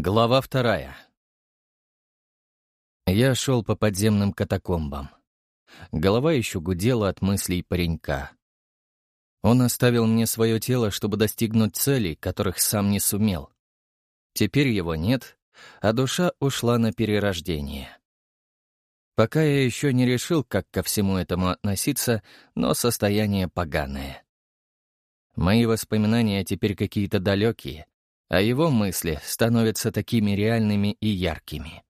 Глава вторая. Я шел по подземным катакомбам. Голова еще гудела от мыслей паренька. Он оставил мне свое тело, чтобы достигнуть целей, которых сам не сумел. Теперь его нет, а душа ушла на перерождение. Пока я еще не решил, как ко всему этому относиться, но состояние поганое. Мои воспоминания теперь какие-то далекие, а его мысли становятся такими реальными и яркими.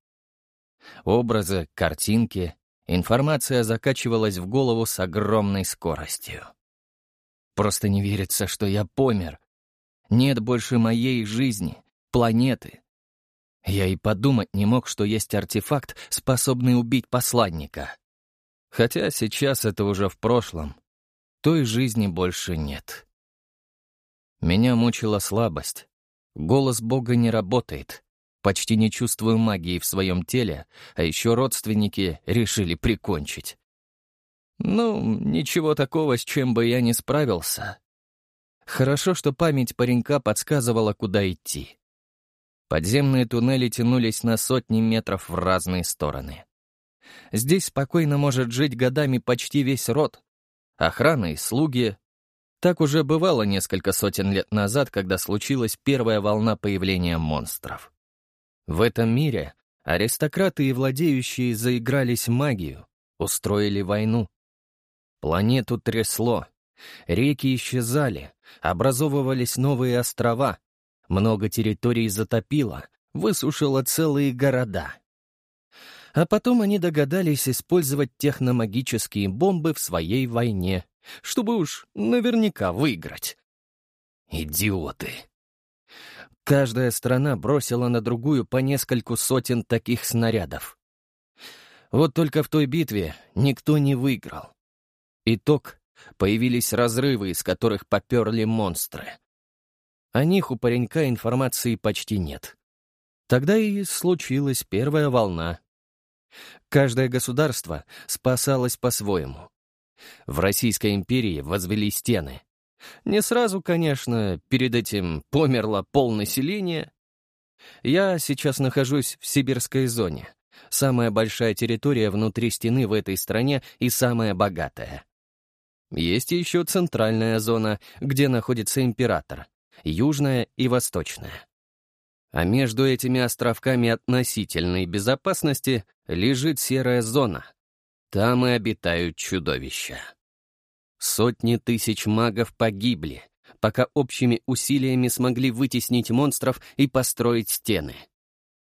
Образы, картинки, информация закачивалась в голову с огромной скоростью. Просто не верится, что я помер. Нет больше моей жизни, планеты. Я и подумать не мог, что есть артефакт, способный убить посланника. Хотя сейчас это уже в прошлом. Той жизни больше нет. Меня мучила слабость. Голос Бога не работает. Почти не чувствую магии в своем теле, а еще родственники решили прикончить. Ну, ничего такого, с чем бы я не справился. Хорошо, что память паренька подсказывала, куда идти. Подземные туннели тянулись на сотни метров в разные стороны. Здесь спокойно может жить годами почти весь род. Охрана и слуги, так уже бывало несколько сотен лет назад, когда случилась первая волна появления монстров. В этом мире аристократы и владеющие заигрались магию, устроили войну. Планету трясло, реки исчезали, образовывались новые острова, много территорий затопило, высушило целые города. А потом они догадались использовать техномагические бомбы в своей войне чтобы уж наверняка выиграть. Идиоты. Каждая страна бросила на другую по нескольку сотен таких снарядов. Вот только в той битве никто не выиграл. Итог — появились разрывы, из которых поперли монстры. О них у паренька информации почти нет. Тогда и случилась первая волна. Каждое государство спасалось по-своему. В Российской империи возвели стены. Не сразу, конечно, перед этим померло полнаселение. Я сейчас нахожусь в сибирской зоне. Самая большая территория внутри стены в этой стране и самая богатая. Есть еще центральная зона, где находится император, южная и восточная. А между этими островками относительной безопасности лежит серая зона — там и обитают чудовища. Сотни тысяч магов погибли, пока общими усилиями смогли вытеснить монстров и построить стены.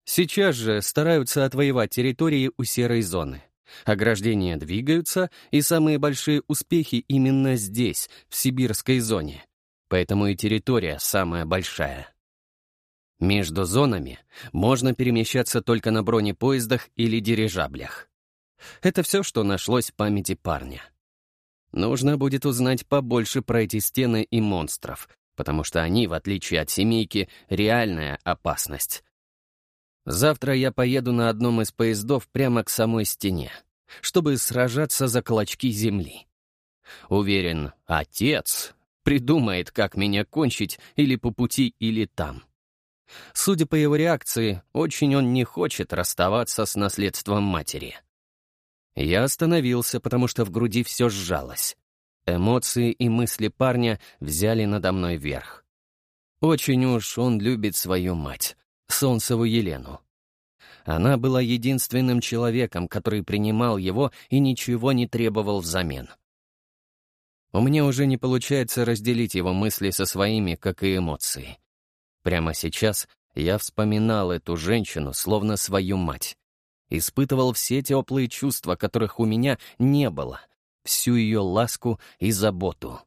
Сейчас же стараются отвоевать территории у серой зоны. Ограждения двигаются, и самые большие успехи именно здесь, в сибирской зоне. Поэтому и территория самая большая. Между зонами можно перемещаться только на бронепоездах или дирижаблях. Это все, что нашлось в памяти парня. Нужно будет узнать побольше про эти стены и монстров, потому что они, в отличие от семейки, реальная опасность. Завтра я поеду на одном из поездов прямо к самой стене, чтобы сражаться за клочки земли. Уверен, отец придумает, как меня кончить или по пути, или там. Судя по его реакции, очень он не хочет расставаться с наследством матери. Я остановился, потому что в груди все сжалось. Эмоции и мысли парня взяли надо мной верх. Очень уж он любит свою мать, Солнцеву Елену. Она была единственным человеком, который принимал его и ничего не требовал взамен. У меня уже не получается разделить его мысли со своими, как и эмоции. Прямо сейчас я вспоминал эту женщину, словно свою мать испытывал все теплые чувства, которых у меня не было, всю ее ласку и заботу.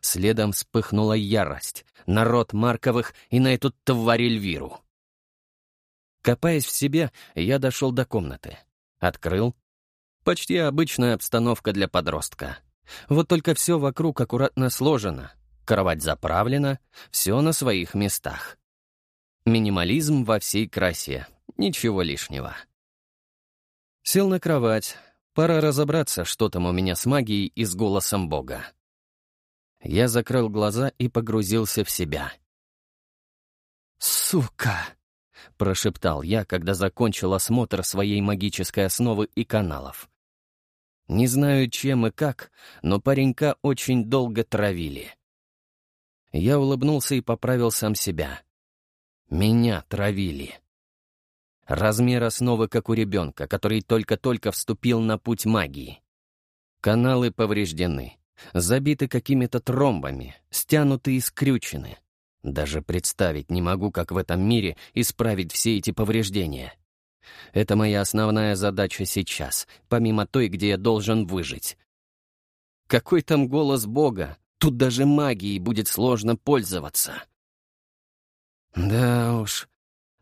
Следом вспыхнула ярость на род Марковых и на эту тварь Эльвиру. Копаясь в себе, я дошел до комнаты. Открыл. Почти обычная обстановка для подростка. Вот только все вокруг аккуратно сложено. Кровать заправлена, все на своих местах. Минимализм во всей красе, Ничего лишнего. Сел на кровать. Пора разобраться, что там у меня с магией и с голосом Бога. Я закрыл глаза и погрузился в себя. «Сука!» — прошептал я, когда закончил осмотр своей магической основы и каналов. Не знаю, чем и как, но паренька очень долго травили. Я улыбнулся и поправил сам себя. Меня травили. Размер основы, как у ребенка, который только-только вступил на путь магии. Каналы повреждены, забиты какими-то тромбами, стянуты и скрючены. Даже представить не могу, как в этом мире исправить все эти повреждения. Это моя основная задача сейчас, помимо той, где я должен выжить. Какой там голос Бога? Тут даже магией будет сложно пользоваться. Да уж,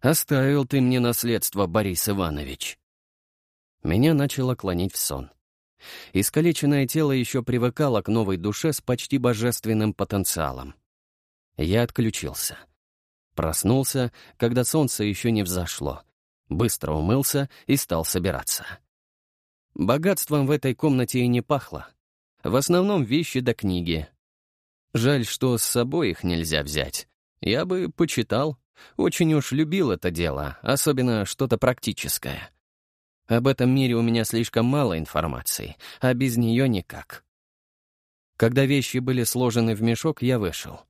оставил ты мне наследство, Борис Иванович. Меня начало клонить в сон. Искалеченное тело еще привыкало к новой душе с почти божественным потенциалом. Я отключился. Проснулся, когда солнце еще не взошло. Быстро умылся и стал собираться. Богатством в этой комнате и не пахло. В основном вещи да книги. Жаль, что с собой их нельзя взять. Я бы почитал. Очень уж любил это дело, особенно что-то практическое. Об этом мире у меня слишком мало информации, а без нее никак. Когда вещи были сложены в мешок, я вышел.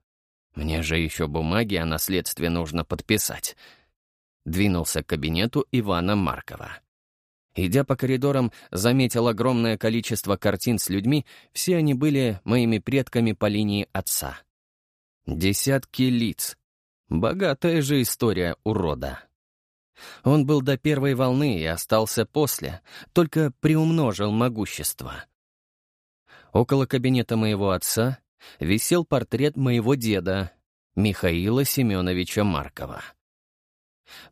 Мне же еще бумаги о наследстве нужно подписать. Двинулся к кабинету Ивана Маркова. Идя по коридорам, заметил огромное количество картин с людьми, все они были моими предками по линии отца. Десятки лиц. Богатая же история урода. Он был до первой волны и остался после, только приумножил могущество. Около кабинета моего отца висел портрет моего деда, Михаила Семеновича Маркова.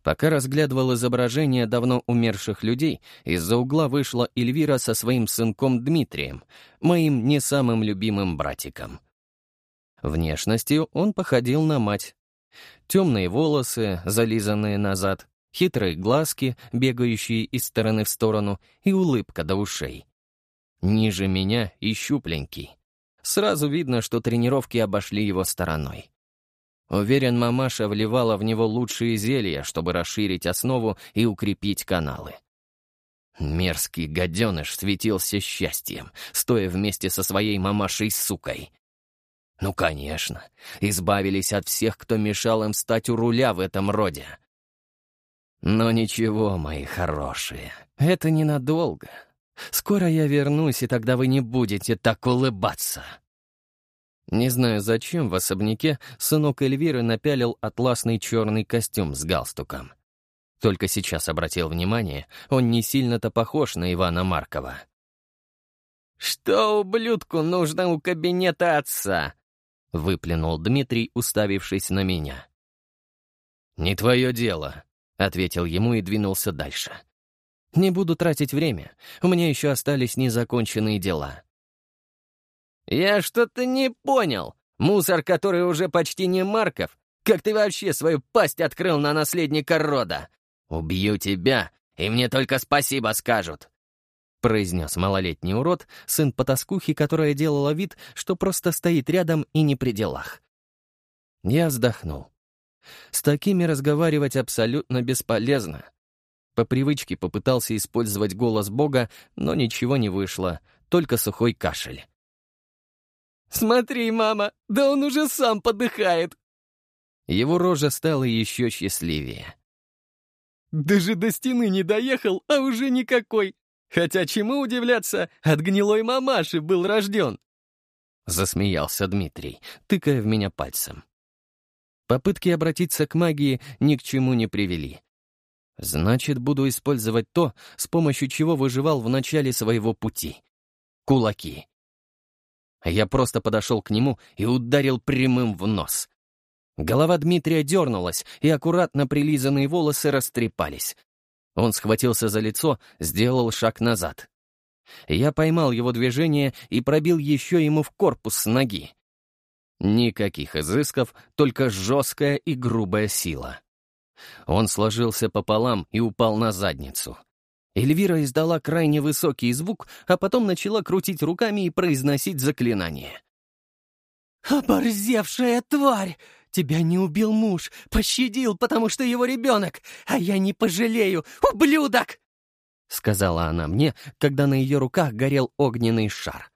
Пока разглядывал изображения давно умерших людей, из-за угла вышла Эльвира со своим сынком Дмитрием, моим не самым любимым братиком. Внешностью он походил на мать. Темные волосы, зализанные назад, хитрые глазки, бегающие из стороны в сторону, и улыбка до ушей. Ниже меня и щупленький. Сразу видно, что тренировки обошли его стороной. Уверен, мамаша вливала в него лучшие зелья, чтобы расширить основу и укрепить каналы. Мерзкий гаденыш светился счастьем, стоя вместе со своей мамашей-сукой. Ну, конечно, избавились от всех, кто мешал им стать у руля в этом роде. Но ничего, мои хорошие, это ненадолго. Скоро я вернусь, и тогда вы не будете так улыбаться. Не знаю, зачем в особняке сынок Эльвиры напялил атласный черный костюм с галстуком. Только сейчас обратил внимание, он не сильно-то похож на Ивана Маркова. «Что ублюдку нужно у кабинета отца?» — выплюнул Дмитрий, уставившись на меня. «Не твое дело», — ответил ему и двинулся дальше. Не буду тратить время, у меня еще остались незаконченные дела. «Я что-то не понял. Мусор, который уже почти не Марков. Как ты вообще свою пасть открыл на наследника рода? Убью тебя, и мне только спасибо скажут», — произнес малолетний урод, сын потаскухи, которая делала вид, что просто стоит рядом и не при делах. Я вздохнул. С такими разговаривать абсолютно бесполезно. По привычке попытался использовать голос Бога, но ничего не вышло, только сухой кашель. «Смотри, мама, да он уже сам подыхает!» Его рожа стала еще счастливее. «Даже до стены не доехал, а уже никакой! Хотя чему удивляться, от гнилой мамаши был рожден!» Засмеялся Дмитрий, тыкая в меня пальцем. Попытки обратиться к магии ни к чему не привели. Значит, буду использовать то, с помощью чего выживал в начале своего пути. Кулаки. Я просто подошел к нему и ударил прямым в нос. Голова Дмитрия дернулась, и аккуратно прилизанные волосы растрепались. Он схватился за лицо, сделал шаг назад. Я поймал его движение и пробил еще ему в корпус ноги. Никаких изысков, только жесткая и грубая сила. Он сложился пополам и упал на задницу. Эльвира издала крайне высокий звук, а потом начала крутить руками и произносить заклинание. «Оборзевшая тварь! Тебя не убил муж, пощадил, потому что его ребенок, а я не пожалею, ублюдок!» Сказала она мне, когда на ее руках горел огненный шар.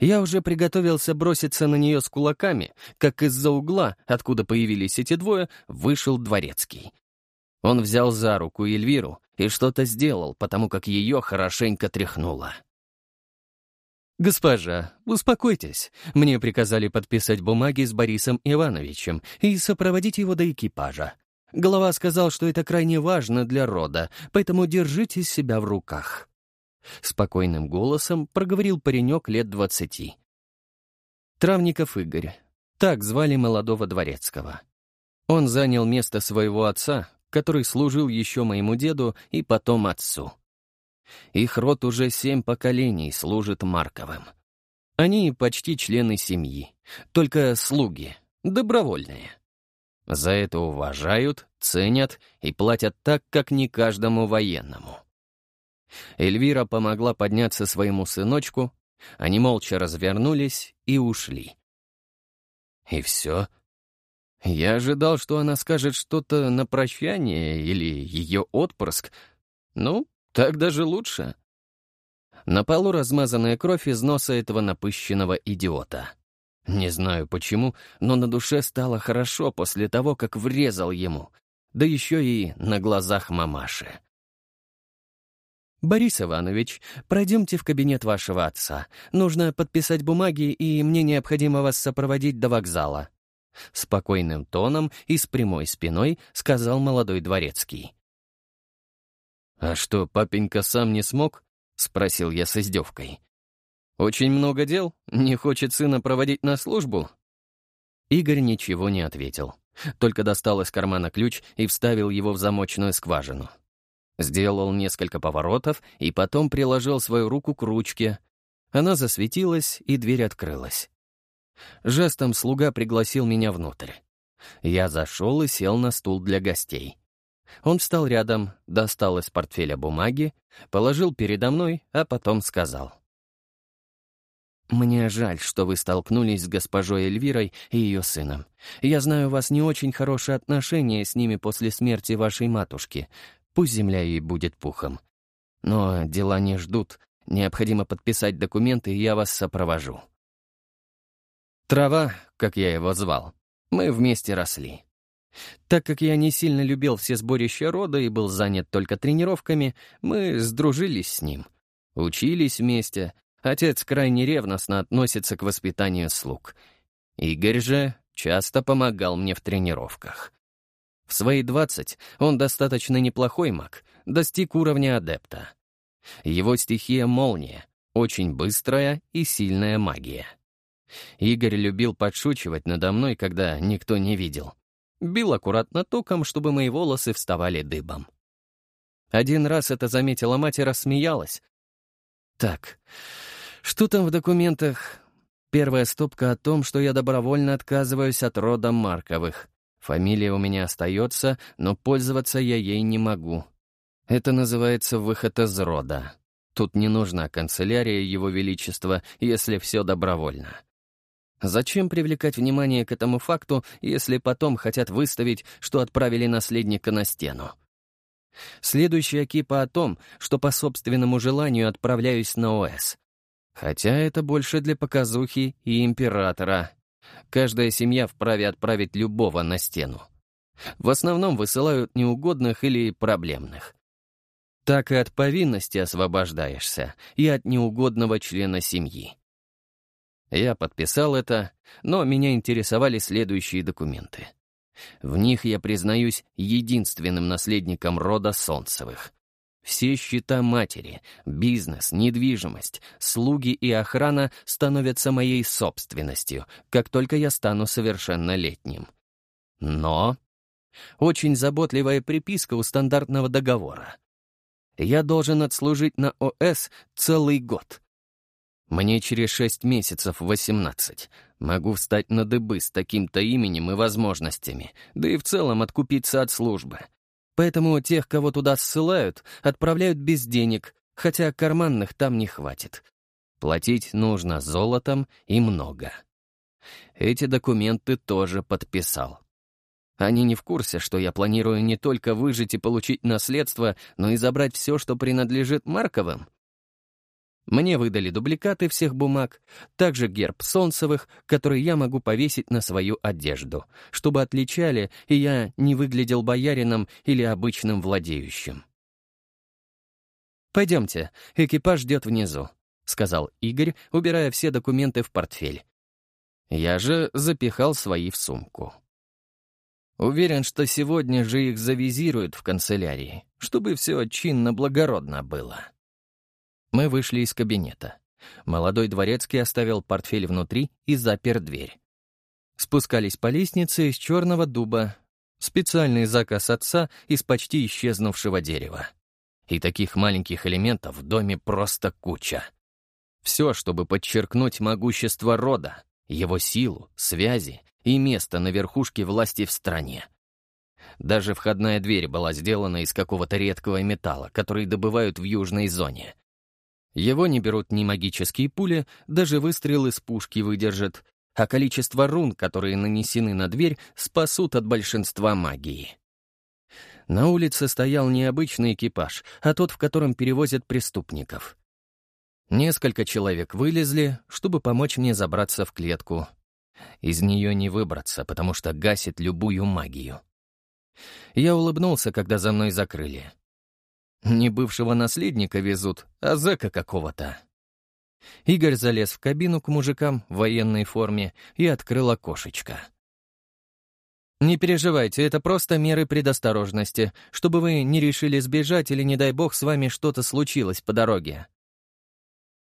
Я уже приготовился броситься на нее с кулаками, как из-за угла, откуда появились эти двое, вышел дворецкий. Он взял за руку Эльвиру и что-то сделал, потому как ее хорошенько тряхнуло. «Госпожа, успокойтесь. Мне приказали подписать бумаги с Борисом Ивановичем и сопроводить его до экипажа. Голова сказал, что это крайне важно для рода, поэтому держите себя в руках». Спокойным голосом проговорил паренек лет двадцати. Травников Игорь. Так звали молодого дворецкого. Он занял место своего отца, который служил еще моему деду и потом отцу. Их род уже семь поколений служит Марковым. Они почти члены семьи, только слуги, добровольные. За это уважают, ценят и платят так, как не каждому военному. Эльвира помогла подняться своему сыночку, они молча развернулись и ушли. И все. Я ожидал, что она скажет что-то на прощание или ее отпрыск. Ну, так даже лучше. На полу размазанная кровь из носа этого напыщенного идиота. Не знаю почему, но на душе стало хорошо после того, как врезал ему, да еще и на глазах мамаши. «Борис Иванович, пройдемте в кабинет вашего отца. Нужно подписать бумаги, и мне необходимо вас сопроводить до вокзала». Спокойным тоном и с прямой спиной сказал молодой дворецкий. «А что, папенька сам не смог?» — спросил я с издевкой. «Очень много дел? Не хочет сына проводить на службу?» Игорь ничего не ответил, только достал из кармана ключ и вставил его в замочную скважину. Сделал несколько поворотов и потом приложил свою руку к ручке. Она засветилась, и дверь открылась. Жестом слуга пригласил меня внутрь. Я зашел и сел на стул для гостей. Он встал рядом, достал из портфеля бумаги, положил передо мной, а потом сказал. «Мне жаль, что вы столкнулись с госпожой Эльвирой и ее сыном. Я знаю, у вас не очень хорошие отношения с ними после смерти вашей матушки. Пусть земля ей будет пухом. Но дела не ждут. Необходимо подписать документы, и я вас сопровожу». Трава, как я его звал, мы вместе росли. Так как я не сильно любил все сборища рода и был занят только тренировками, мы сдружились с ним. Учились вместе. Отец крайне ревностно относится к воспитанию слуг. Игорь же часто помогал мне в тренировках. В свои двадцать он достаточно неплохой маг, достиг уровня адепта. Его стихия — молния, очень быстрая и сильная магия. Игорь любил подшучивать надо мной, когда никто не видел. Бил аккуратно током, чтобы мои волосы вставали дыбом. Один раз это заметила мать и рассмеялась. Так, что там в документах? Первая стопка о том, что я добровольно отказываюсь от рода Марковых. Фамилия у меня остается, но пользоваться я ей не могу. Это называется выход из рода. Тут не нужна канцелярия Его Величества, если все добровольно. Зачем привлекать внимание к этому факту, если потом хотят выставить, что отправили наследника на стену? Следующая кипа о том, что по собственному желанию отправляюсь на ОС. Хотя это больше для показухи и императора. Каждая семья вправе отправить любого на стену. В основном высылают неугодных или проблемных. Так и от повинности освобождаешься, и от неугодного члена семьи. Я подписал это, но меня интересовали следующие документы. В них я признаюсь единственным наследником рода Солнцевых. Все счета матери, бизнес, недвижимость, слуги и охрана становятся моей собственностью, как только я стану совершеннолетним. Но очень заботливая приписка у стандартного договора. Я должен отслужить на ОС целый год — мне через шесть месяцев восемнадцать. Могу встать на дыбы с таким-то именем и возможностями, да и в целом откупиться от службы. Поэтому тех, кого туда ссылают, отправляют без денег, хотя карманных там не хватит. Платить нужно золотом и много. эти документы тоже подписал. Они не в курсе, что я планирую не только выжить и получить наследство, но и забрать все, что принадлежит Марковым. Мне выдали дубликаты всех бумаг, также герб Солнцевых, который я могу повесить на свою одежду, чтобы отличали, и я не выглядел боярином или обычным владеющим. «Пойдемте, экипаж ждет внизу», — сказал Игорь, убирая все документы в портфель. Я же запихал свои в сумку. Уверен, что сегодня же их завизируют в канцелярии, чтобы все чинно-благородно было. Мы вышли из кабинета. Молодой дворецкий оставил портфель внутри и запер дверь. Спускались по лестнице из черного дуба. Специальный заказ отца из почти исчезнувшего дерева. И таких маленьких элементов в доме просто куча. Все, чтобы подчеркнуть могущество рода, его силу, связи и место на верхушке власти в стране. Даже входная дверь была сделана из какого-то редкого металла, который добывают в южной зоне. Его не берут ни магические пули, даже выстрел из пушки выдержат, а количество рун, которые нанесены на дверь, спасут от большинства магии. На улице стоял не обычный экипаж, а тот, в котором перевозят преступников. Несколько человек вылезли, чтобы помочь мне забраться в клетку, из нее не выбраться, потому что гасит любую магию. Я улыбнулся, когда за мной закрыли. Не бывшего наследника везут, а зэка какого-то. Игорь залез в кабину к мужикам в военной форме и открыл окошечко. «Не переживайте, это просто меры предосторожности, чтобы вы не решили сбежать или, не дай бог, с вами что-то случилось по дороге».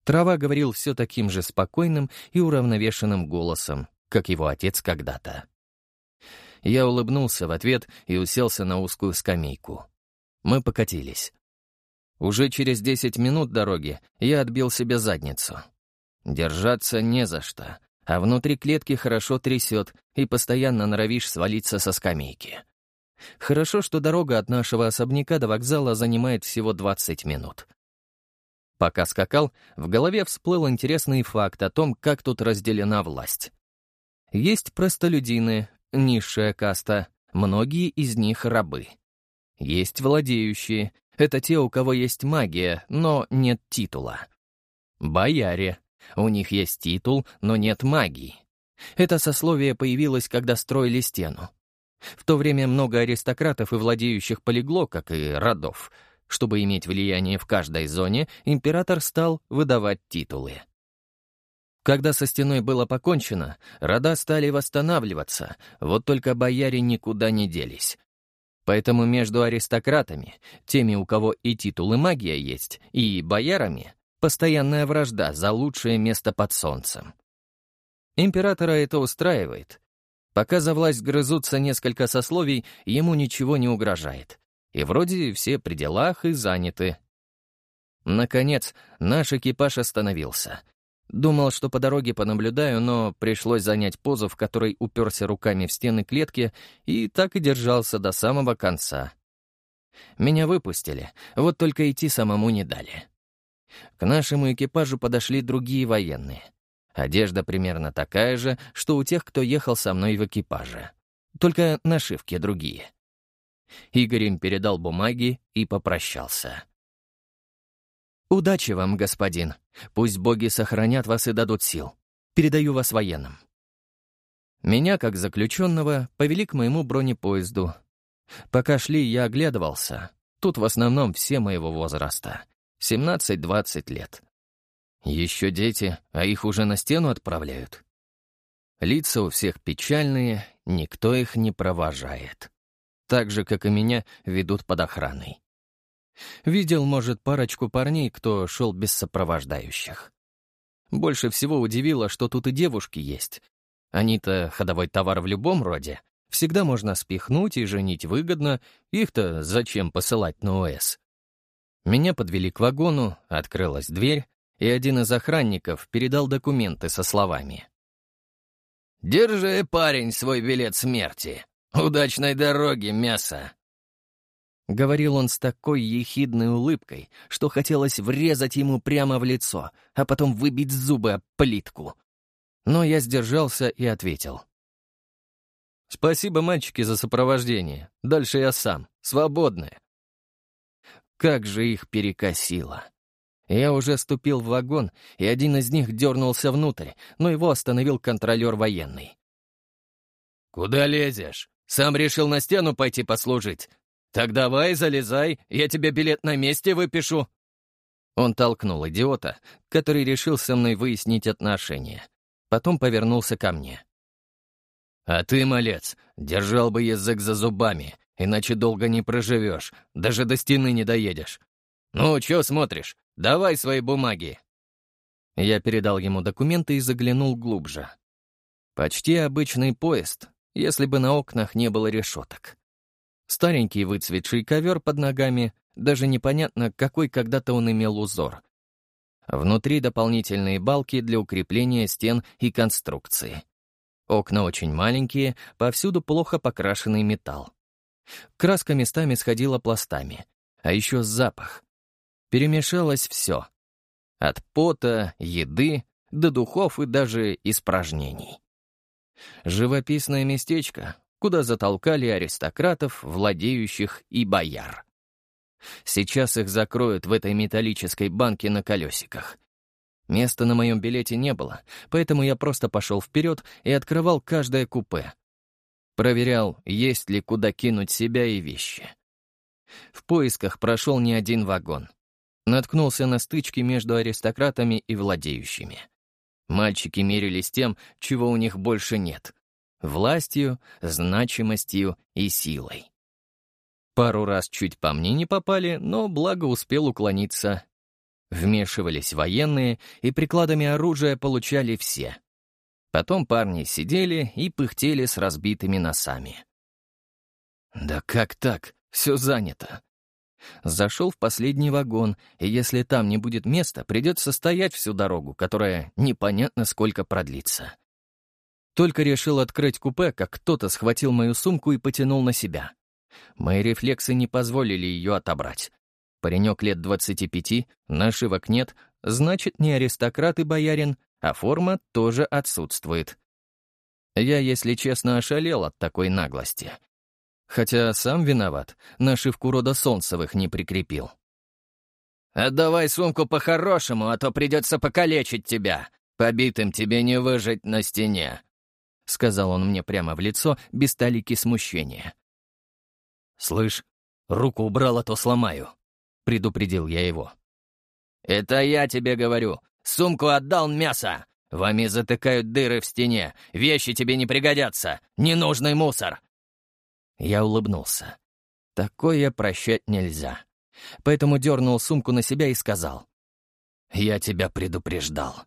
Трава говорил все таким же спокойным и уравновешенным голосом, как его отец когда-то. Я улыбнулся в ответ и уселся на узкую скамейку. Мы покатились. Уже через десять минут дороги я отбил себе задницу. Держаться не за что, а внутри клетки хорошо трясет, и постоянно норовишь свалиться со скамейки. Хорошо, что дорога от нашего особняка до вокзала занимает всего 20 минут. Пока скакал, в голове всплыл интересный факт о том, как тут разделена власть. Есть простолюдины, низшая каста, многие из них рабы. Есть владеющие, это те, у кого есть магия, но нет титула. Бояре, у них есть титул, но нет магии. Это сословие появилось, когда строили стену. В то время много аристократов и владеющих полегло, как и родов. Чтобы иметь влияние в каждой зоне, император стал выдавать титулы. Когда со стеной было покончено, рода стали восстанавливаться, вот только бояре никуда не делись. Поэтому между аристократами, теми, у кого и титул, и магия есть, и боярами, постоянная вражда за лучшее место под солнцем. Императора это устраивает. Пока за власть грызутся несколько сословий, ему ничего не угрожает. И вроде все при делах и заняты. Наконец, наш экипаж остановился — Думал, что по дороге понаблюдаю, но пришлось занять позу, в которой уперся руками в стены клетки и так и держался до самого конца. Меня выпустили, вот только идти самому не дали. К нашему экипажу подошли другие военные. Одежда примерно такая же, что у тех, кто ехал со мной в экипаже. Только нашивки другие. Игорь им передал бумаги и попрощался. «Удачи вам, господин. Пусть боги сохранят вас и дадут сил. Передаю вас военным». Меня, как заключенного, повели к моему бронепоезду. Пока шли, я оглядывался. Тут в основном все моего возраста. 17-20 лет. Еще дети, а их уже на стену отправляют. Лица у всех печальные, никто их не провожает. Так же, как и меня, ведут под охраной. Видел, может, парочку парней, кто шел без сопровождающих. Больше всего удивило, что тут и девушки есть. Они-то ходовой товар в любом роде. Всегда можно спихнуть и женить выгодно. Их-то зачем посылать на ОС? Меня подвели к вагону, открылась дверь, и один из охранников передал документы со словами. «Держи, парень, свой билет смерти. Удачной дороги, мясо!» — говорил он с такой ехидной улыбкой, что хотелось врезать ему прямо в лицо, а потом выбить зубы об плитку. но я сдержался и ответил. «Спасибо, мальчики, за сопровождение. Дальше я сам. Свободны». Как же их перекосило. Я уже ступил в вагон, и один из них дернулся внутрь, но его остановил контролер военный. «Куда лезешь? Сам решил на стену пойти послужить? Так давай, залезай, я тебе билет на месте выпишу». Он толкнул идиота, который решил со мной выяснить отношения. Потом повернулся ко мне. «А ты, малец, держал бы язык за зубами, иначе долго не проживешь, даже до стены не доедешь. Ну, чё смотришь? Давай свои бумаги». Я передал ему документы и заглянул глубже. Почти обычный поезд, если бы на окнах не было решеток. Старенький выцветший ковер под ногами, даже непонятно, какой когда-то он имел узор. Внутри дополнительные балки для укрепления стен и конструкции. Окна очень маленькие, повсюду плохо покрашенный металл. Краска местами сходила пластами, а еще запах. Перемешалось все. От пота, еды, до духов и даже испражнений. Живописное местечко, куда затолкали аристократов, владеющих и бояр. Сейчас их закроют в этой металлической банке на колесиках. Места на моем билете не было, поэтому я просто пошел вперед и открывал каждое купе. Проверял, есть ли куда кинуть себя и вещи. В поисках прошел не один вагон. Наткнулся на стычки между аристократами и владеющими. Мальчики мерились тем, чего у них больше нет — властью, значимостью и силой. Пару раз чуть по мне не попали, но благо успел уклониться. Вмешивались военные, и прикладами оружия получали все. Потом парни сидели и пыхтели с разбитыми носами. «Да как так? Все занято. Зашел в последний вагон, и если там не будет места, придется стоять всю дорогу, которая непонятно сколько продлится. Только решил открыть купе, как кто-то схватил мою сумку и потянул на себя. Мои рефлексы не позволили ее отобрать. Паренек лет 25, нашивок нет, значит, не аристократ и боярин, а форма тоже отсутствует. Я, если честно, ошалел от такой наглости. Хотя сам виноват, нашивку рода Солнцевых не прикрепил. «Отдавай сумку по-хорошему, а то придется покалечить тебя. Побитым тебе не выжить на стене», — сказал он мне прямо в лицо, без талики смущения. «Слышь, руку убрал, а то сломаю», — предупредил я его. «Это я тебе говорю. Сумку отдал мясо. Вами затыкают дыры в стене. Вещи тебе не пригодятся. Ненужный мусор. Я улыбнулся. Такое прощать нельзя. Поэтому дернул сумку на себя и сказал. «Я тебя предупреждал.